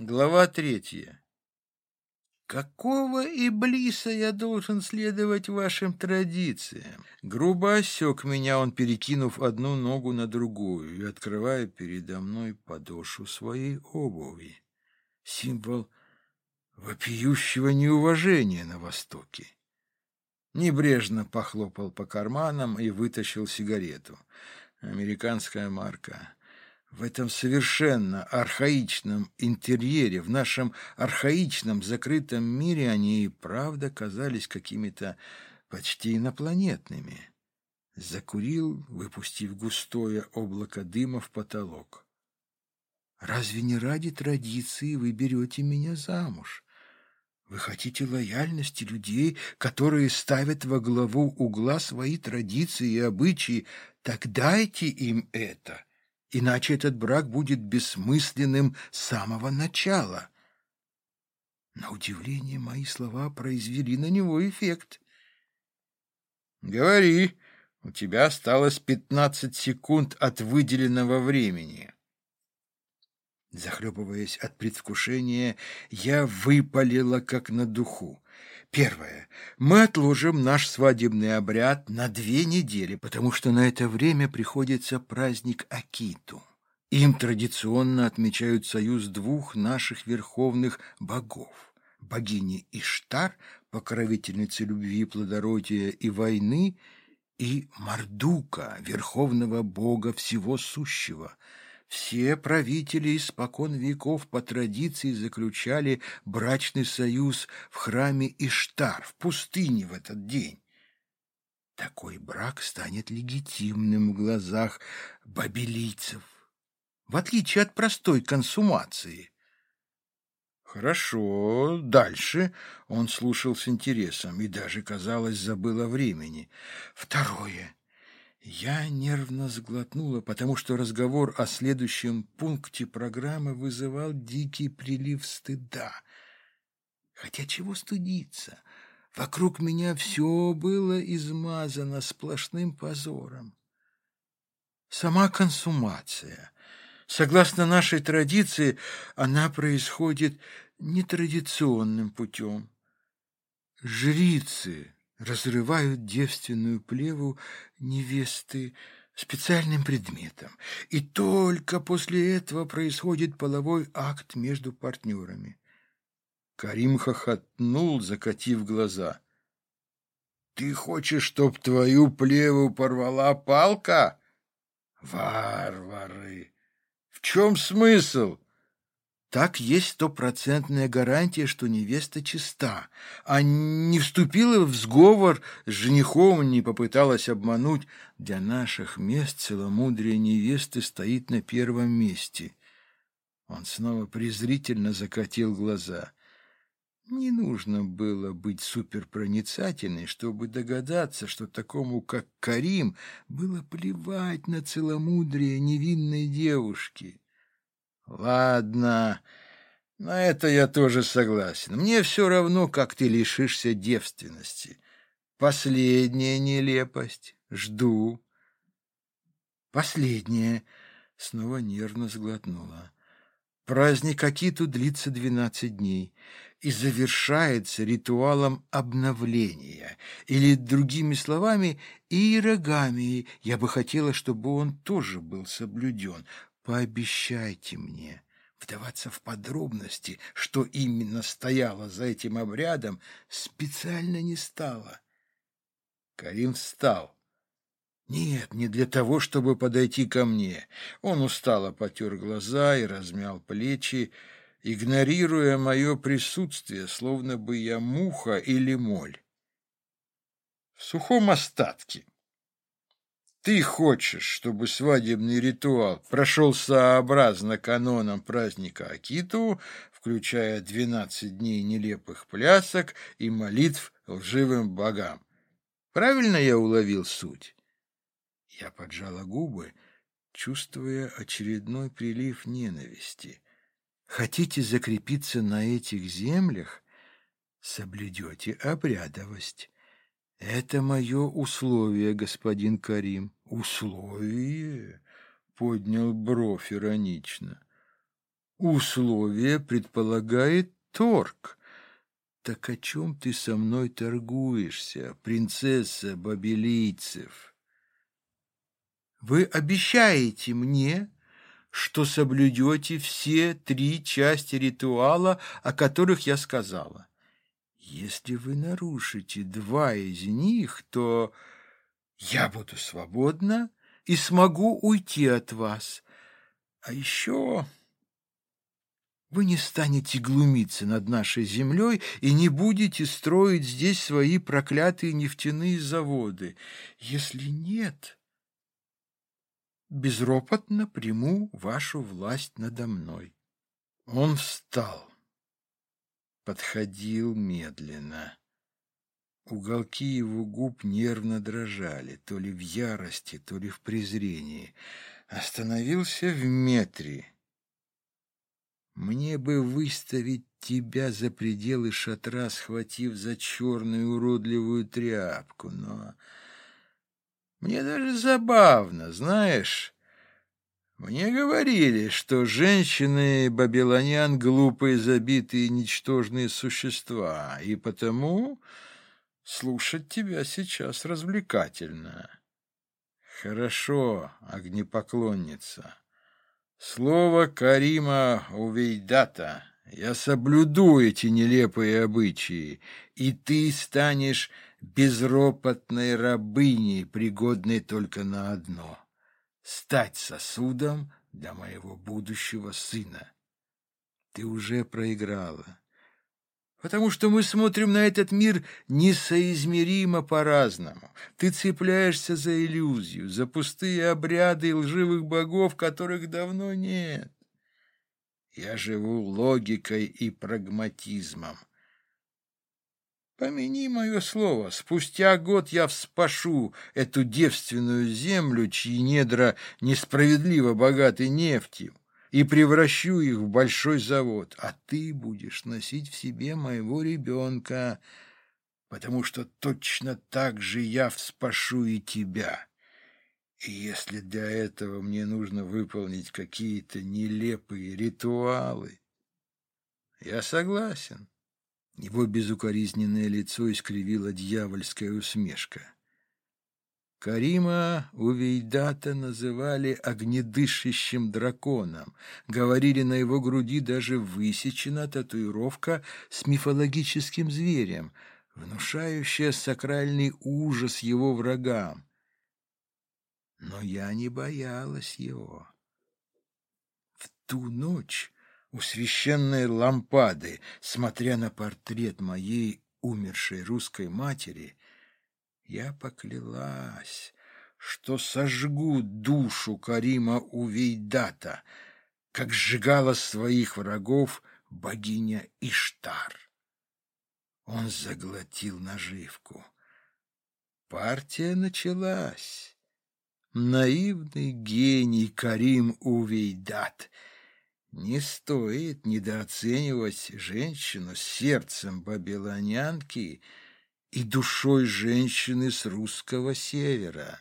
Глава третья. Какого иблиса я должен следовать вашим традициям? Грубо осек меня он, перекинув одну ногу на другую и открывая передо мной подошву своей обуви. Символ вопиющего неуважения на Востоке. Небрежно похлопал по карманам и вытащил сигарету. Американская марка в этом совершенно архаичном интерьере, в нашем архаичном закрытом мире они и правда казались какими-то почти инопланетными. Закурил, выпустив густое облако дыма в потолок. «Разве не ради традиции вы берете меня замуж? Вы хотите лояльности людей, которые ставят во главу угла свои традиции и обычаи, так дайте им это» иначе этот брак будет бессмысленным с самого начала. На удивление мои слова произвели на него эффект. «Говори, у тебя осталось пятнадцать секунд от выделенного времени». Захлебываясь от предвкушения, я выпалила как на духу. Первое. Мы отложим наш свадебный обряд на две недели, потому что на это время приходится праздник Акиту. Им традиционно отмечают союз двух наших верховных богов. Богини Иштар, покровительницы любви, плодородия и войны, и Мардука, верховного бога всего сущего – все правители испокон веков по традиции заключали брачный союз в храме Иштар, в пустыне в этот день. Такой брак станет легитимным в глазах бабилийцев, в отличие от простой консумации. Хорошо, дальше он слушал с интересом и даже, казалось, забыл о времени. Второе. Я нервно сглотнула, потому что разговор о следующем пункте программы вызывал дикий прилив стыда. Хотя чего стыдиться? Вокруг меня все было измазано сплошным позором. Сама консумация. Согласно нашей традиции, она происходит нетрадиционным путем. Жрицы разрывают девственную плеву невесты специальным предметом, и только после этого происходит половой акт между партнерами. Карим хохотнул, закатив глаза. «Ты хочешь, чтоб твою плеву порвала палка? Варвары! В чем смысл?» Так есть стопроцентная гарантия, что невеста чиста, а не вступила в сговор с женихом, не попыталась обмануть. Для наших мест целомудрие невесты стоит на первом месте. Он снова презрительно закатил глаза. Не нужно было быть суперпроницательной, чтобы догадаться, что такому, как Карим, было плевать на целомудрие невинной девушки. Ладно, на это я тоже согласен. Мне все равно, как ты лишишься девственности. Последняя нелепость. Жду. Последняя. Снова нервно сглотнула. Праздник Акиту длится двенадцать дней и завершается ритуалом обновления, или, другими словами, иерогамией. Я бы хотела, чтобы он тоже был соблюден. Пообещайте мне вдаваться в подробности, что именно стояло за этим обрядом, специально не стало. Карим встал. Нет, не для того, чтобы подойти ко мне. Он устало потер глаза и размял плечи, игнорируя мое присутствие, словно бы я муха или моль. В сухом остатке ты хочешь, чтобы свадебный ритуал прошел сообразно канонам праздника Акиту, включая двенадцать дней нелепых плясок и молитв лживым богам. Правильно я уловил суть? Я поджала губы, чувствуя очередной прилив ненависти. Хотите закрепиться на этих землях? Соблюдете обрядовость. Это мое условие, господин Карим. Условие? Поднял бровь иронично. Условие предполагает торг. Так о чем ты со мной торгуешься, принцесса бабилийцев? Вы обещаете мне, что соблюдете все три части ритуала, о которых я сказала. Если вы нарушите два из них, то я буду свободна и смогу уйти от вас. А еще вы не станете глумиться над нашей землей и не будете строить здесь свои проклятые нефтяные заводы. Если нет, безропотно приму вашу власть надо мной. Он встал, подходил медленно. Уголки его губ нервно дрожали, то ли в ярости, то ли в презрении. Остановился в метре. Мне бы выставить тебя за пределы шатра, схватив за черную уродливую тряпку, но... Мне даже забавно, знаешь... Мне говорили, что женщины бабилонян глупые, забитые, ничтожные существа, и потому слушать тебя сейчас развлекательно. Хорошо, огнепоклонница. Слово Карима Увейдата. Я соблюду эти нелепые обычаи, и ты станешь безропотной рабыней, пригодной только на одно — стать сосудом для моего будущего сына. Ты уже проиграла потому что мы смотрим на этот мир несоизмеримо по-разному. Ты цепляешься за иллюзию, за пустые обряды и лживых богов, которых давно нет. Я живу логикой и прагматизмом. Помяни мое слово, спустя год я вспашу эту девственную землю, чьи недра несправедливо богаты нефтью и превращу их в большой завод, а ты будешь носить в себе моего ребенка, потому что точно так же я вспашу и тебя. И если для этого мне нужно выполнить какие-то нелепые ритуалы, я согласен. Его безукоризненное лицо искривила дьявольская усмешка. Карима Увейдата называли огнедышащим драконом. Говорили, на его груди даже высечена татуировка с мифологическим зверем, внушающая сакральный ужас его врагам. Но я не боялась его. В ту ночь у священной лампады, смотря на портрет моей умершей русской матери, я поклялась, что сожгу душу Карима Увейдата, как сжигала своих врагов богиня Иштар. Он заглотил наживку. Партия началась. Наивный гений Карим Увейдат. Не стоит недооценивать женщину с сердцем бабилонянки — и душой женщины с русского севера.